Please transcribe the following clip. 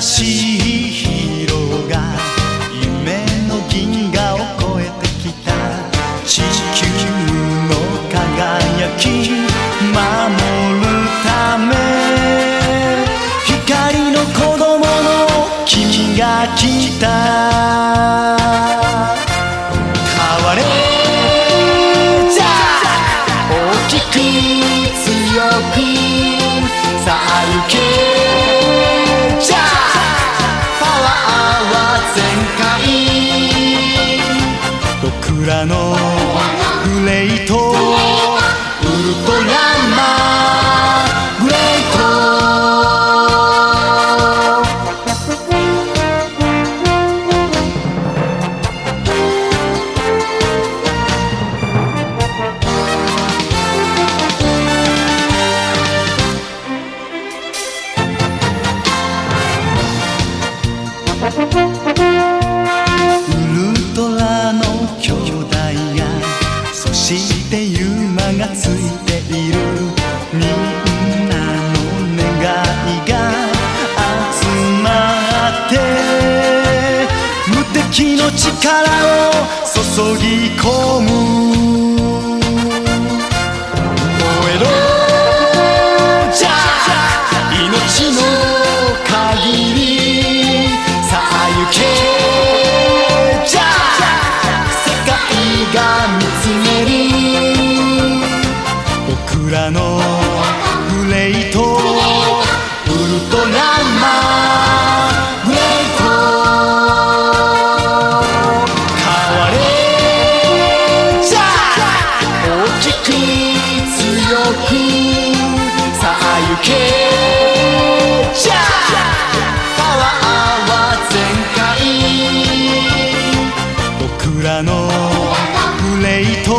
しいヒーローが夢の銀河を越えてきた地球の輝き守るため光の子供の君が来た変われじゃ大きく全がついている。みんなの願いが集まって無敵の力を注ぎ込む。く強くさあ行けじゃあパワーは全開僕らのプレート